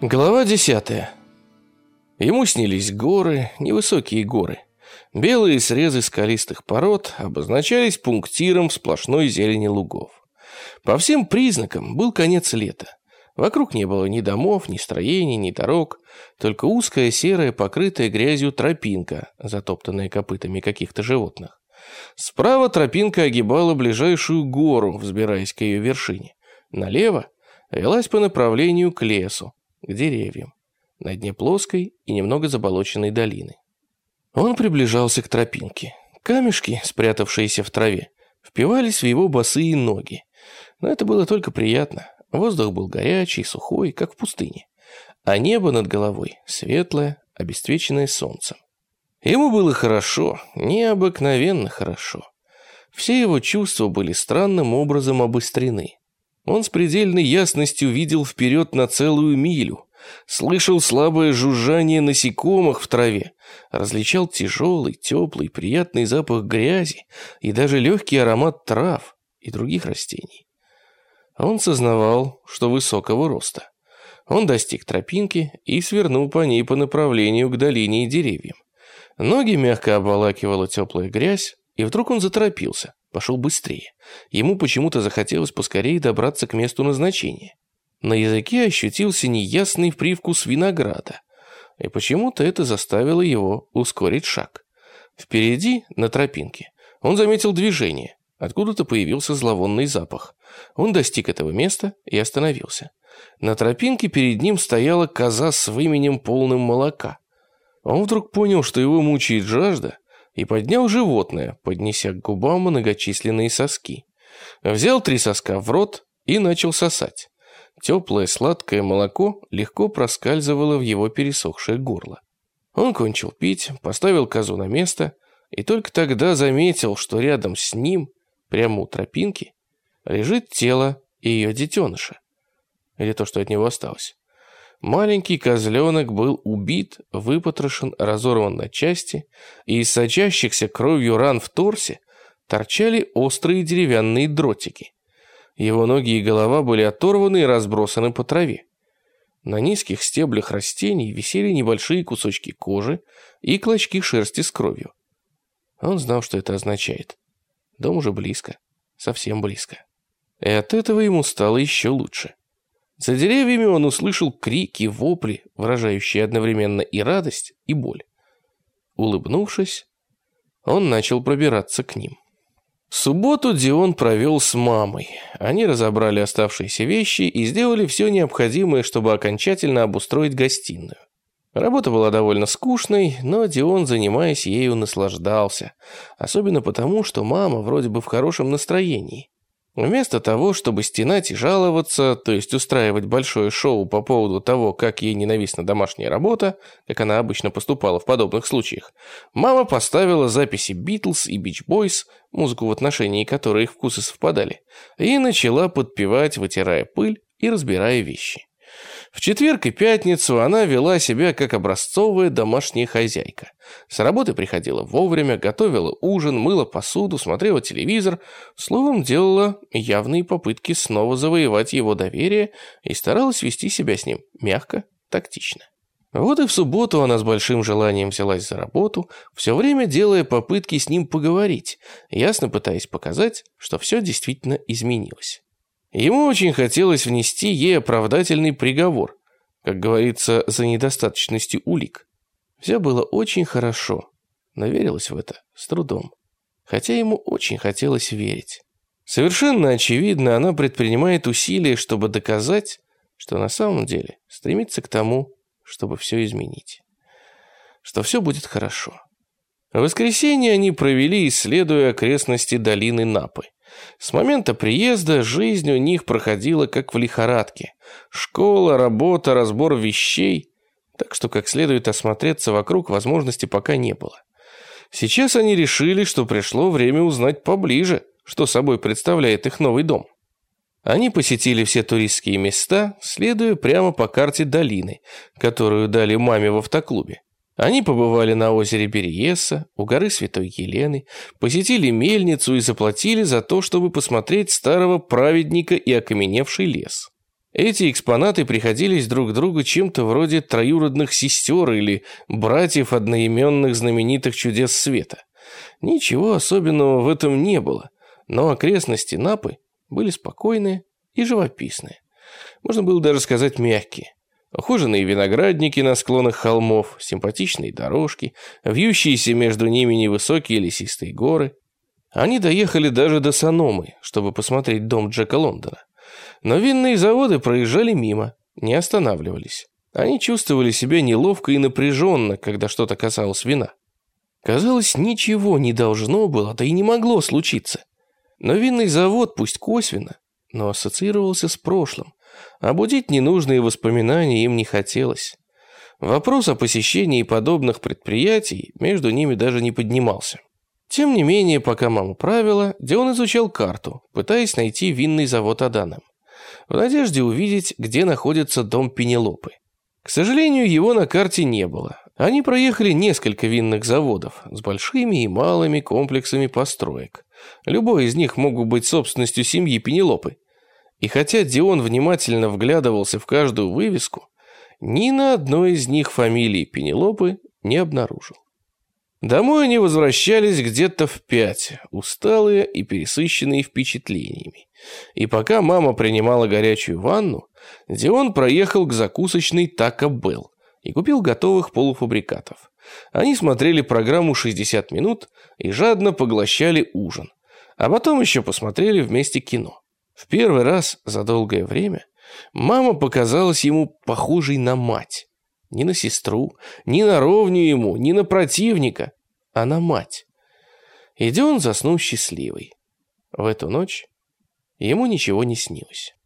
Глава десятая. Ему снились горы, невысокие горы. Белые срезы скалистых пород обозначались пунктиром в сплошной зелени лугов. По всем признакам был конец лета. Вокруг не было ни домов, ни строений, ни дорог, только узкая серая, покрытая грязью тропинка, затоптанная копытами каких-то животных. Справа тропинка огибала ближайшую гору, взбираясь к ее вершине. Налево велась по направлению к лесу, к деревьям, на дне плоской и немного заболоченной долины. Он приближался к тропинке. Камешки, спрятавшиеся в траве, впивались в его босые ноги. Но это было только приятно. Воздух был горячий, сухой, как в пустыне. А небо над головой светлое, обесцвеченное солнцем. Ему было хорошо, необыкновенно хорошо. Все его чувства были странным образом обострены. Он с предельной ясностью видел вперед на целую милю, слышал слабое жужжание насекомых в траве, различал тяжелый, теплый, приятный запах грязи и даже легкий аромат трав и других растений. Он сознавал, что высокого роста. Он достиг тропинки и свернул по ней по направлению к долине и деревьям. Ноги мягко обволакивала теплая грязь, и вдруг он заторопился. Пошел быстрее. Ему почему-то захотелось поскорее добраться к месту назначения. На языке ощутился неясный привкус винограда. И почему-то это заставило его ускорить шаг. Впереди, на тропинке, он заметил движение. Откуда-то появился зловонный запах. Он достиг этого места и остановился. На тропинке перед ним стояла коза с выменем полным молока. Он вдруг понял, что его мучает жажда, и поднял животное, поднеся к губам многочисленные соски. Взял три соска в рот и начал сосать. Теплое сладкое молоко легко проскальзывало в его пересохшее горло. Он кончил пить, поставил козу на место и только тогда заметил, что рядом с ним, прямо у тропинки, лежит тело ее детеныша. Или то, что от него осталось. Маленький козленок был убит, выпотрошен, разорван на части, и из сочащихся кровью ран в торсе торчали острые деревянные дротики. Его ноги и голова были оторваны и разбросаны по траве. На низких стеблях растений висели небольшие кусочки кожи и клочки шерсти с кровью. Он знал, что это означает. Дом уже близко, совсем близко. И от этого ему стало еще лучше. За деревьями он услышал крики, вопли, выражающие одновременно и радость, и боль. Улыбнувшись, он начал пробираться к ним. Субботу Дион провел с мамой. Они разобрали оставшиеся вещи и сделали все необходимое, чтобы окончательно обустроить гостиную. Работа была довольно скучной, но Дион, занимаясь ею, наслаждался. Особенно потому, что мама вроде бы в хорошем настроении. Вместо того, чтобы стенать и жаловаться, то есть устраивать большое шоу по поводу того, как ей ненавистна домашняя работа, как она обычно поступала в подобных случаях, мама поставила записи Битлз и Бич Бойс, музыку в отношении которой их вкусы совпадали, и начала подпевать, вытирая пыль и разбирая вещи. В четверг и пятницу она вела себя как образцовая домашняя хозяйка. С работы приходила вовремя, готовила ужин, мыла посуду, смотрела телевизор, словом, делала явные попытки снова завоевать его доверие и старалась вести себя с ним мягко, тактично. Вот и в субботу она с большим желанием взялась за работу, все время делая попытки с ним поговорить, ясно пытаясь показать, что все действительно изменилось. Ему очень хотелось внести ей оправдательный приговор, как говорится, за недостаточностью улик. Все было очень хорошо, но верилось в это с трудом. Хотя ему очень хотелось верить. Совершенно очевидно, она предпринимает усилия, чтобы доказать, что на самом деле стремится к тому, чтобы все изменить. Что все будет хорошо. В воскресенье они провели, исследуя окрестности долины Напы. С момента приезда жизнь у них проходила как в лихорадке. Школа, работа, разбор вещей. Так что как следует осмотреться вокруг возможности пока не было. Сейчас они решили, что пришло время узнать поближе, что собой представляет их новый дом. Они посетили все туристские места, следуя прямо по карте долины, которую дали маме в автоклубе. Они побывали на озере Бериеса, у горы Святой Елены, посетили мельницу и заплатили за то, чтобы посмотреть старого праведника и окаменевший лес. Эти экспонаты приходились друг другу чем-то вроде троюродных сестер или братьев одноименных знаменитых чудес света. Ничего особенного в этом не было, но окрестности Напы были спокойные и живописные. Можно было даже сказать мягкие. Ухоженные виноградники на склонах холмов, симпатичные дорожки, вьющиеся между ними невысокие лесистые горы. Они доехали даже до Саномы, чтобы посмотреть дом Джека Лондона. Но винные заводы проезжали мимо, не останавливались. Они чувствовали себя неловко и напряженно, когда что-то касалось вина. Казалось, ничего не должно было, да и не могло случиться. Но винный завод, пусть косвенно, но ассоциировался с прошлым. А будить ненужные воспоминания им не хотелось. Вопрос о посещении подобных предприятий между ними даже не поднимался. Тем не менее, пока мама правила, Дион изучал карту, пытаясь найти винный завод Аданом. В надежде увидеть, где находится дом Пенелопы. К сожалению, его на карте не было. Они проехали несколько винных заводов с большими и малыми комплексами построек. Любой из них мог бы быть собственностью семьи Пенелопы. И хотя Дион внимательно вглядывался в каждую вывеску, ни на одной из них фамилии Пенелопы не обнаружил. Домой они возвращались где-то в пять, усталые и пересыщенные впечатлениями. И пока мама принимала горячую ванну, Дион проехал к закусочной Тако Белл и купил готовых полуфабрикатов. Они смотрели программу «60 минут» и жадно поглощали ужин. А потом еще посмотрели вместе кино. В первый раз за долгое время мама показалась ему похожей на мать. Не на сестру, не на ровню ему, не на противника, а на мать. И он заснул счастливый. В эту ночь ему ничего не снилось.